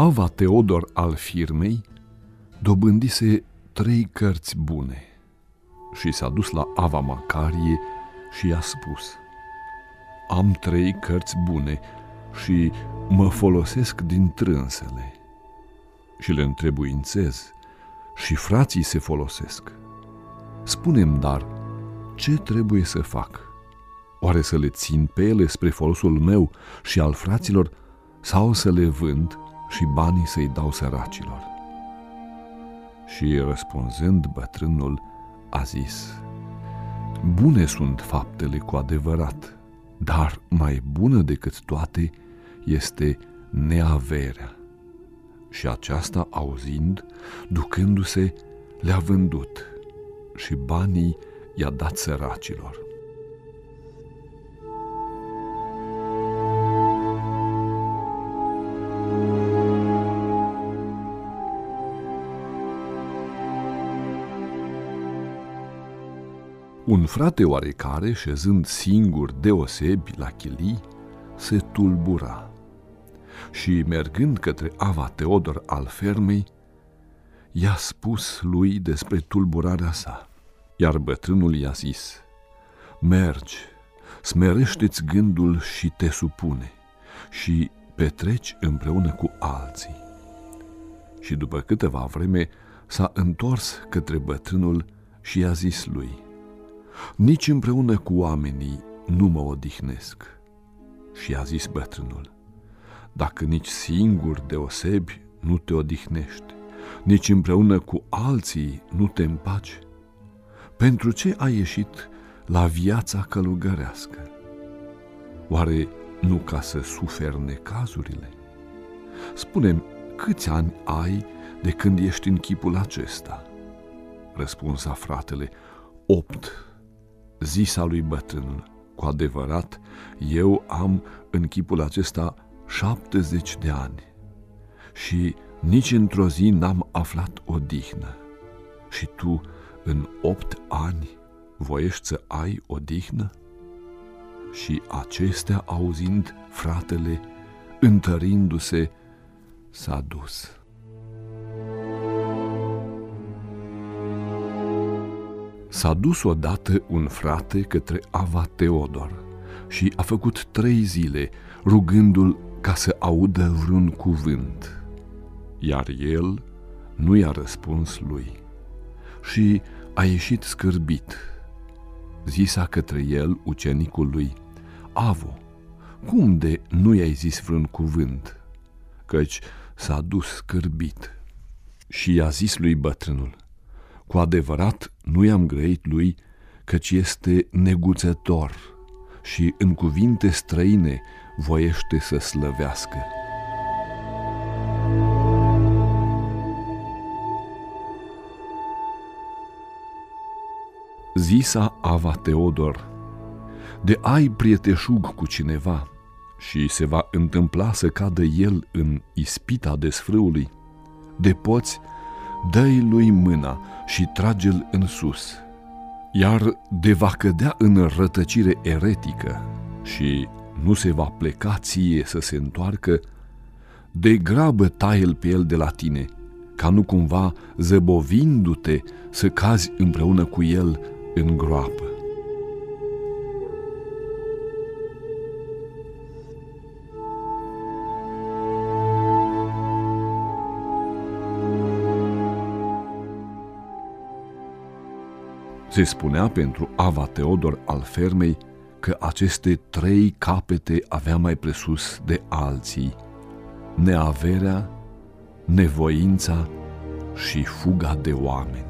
Ava Teodor al firmei dobândise trei cărți bune și s-a dus la Ava Macarie și i-a spus Am trei cărți bune și mă folosesc din trânsele și le întrebuințez și frații se folosesc. Spunem dar, ce trebuie să fac? Oare să le țin pe ele spre folosul meu și al fraților sau să le vând și banii să-i dau săracilor? Și răspunzând bătrânul, a zis, Bune sunt faptele cu adevărat, dar mai bună decât toate este neaverea. Și aceasta, auzind, ducându-se, le-a vândut și banii i-a dat săracilor. Un frate oarecare, șezând singur deosebi la chilii, se tulbura și, mergând către Ava Teodor al fermei, i-a spus lui despre tulburarea sa. Iar bătrânul i-a zis, Mergi, smerește-ți gândul și te supune și petreci împreună cu alții. Și după câteva vreme s-a întors către bătrânul și i-a zis lui, Nici împreună cu oamenii nu mă odihnesc. Și a zis bătrânul, dacă nici singur deosebi nu te odihnești, nici împreună cu alții nu te împaci, pentru ce ai ieșit la viața călugărească? Oare nu ca să suferi necazurile? Spune-mi, câți ani ai de când ești în chipul acesta? Răspunsa fratele, opt, zisa lui bătrânul. Cu adevărat, eu am în chipul acesta 70 de ani și nici într-o zi n-am aflat o dihnă. Și tu, în opt ani, voiești să ai o dihnă? Și acestea auzind, fratele, întărindu-se, s-a dus. S-a dus odată un frate către Ava Teodor și a făcut trei zile rugându-l ca să audă vreun cuvânt, iar el nu i-a răspuns lui și a ieșit scârbit. Zisa către el ucenicul lui, Avo, cum de nu i-ai zis vreun cuvânt? Căci s-a dus scârbit. Și i-a zis lui bătrânul, cu adevărat nu i-am grăit lui, căci este neguțător și în cuvinte străine voiește să slăvească. Zisa Ava Teodor, de ai prieteșug cu cineva și se va întâmpla să cadă el în ispita desfrâului, de poți, dă lui mâna și trage-l în sus, iar de va cădea în rătăcire eretică și nu se va pleca ție să se întoarcă, de grabă taie pe el de la tine, ca nu cumva, zăbovindu-te, să cazi împreună cu el în groapă. Se spunea pentru Ava Teodor al fermei că aceste trei capete avea mai presus de alții, neaverea, nevoința și fuga de oameni.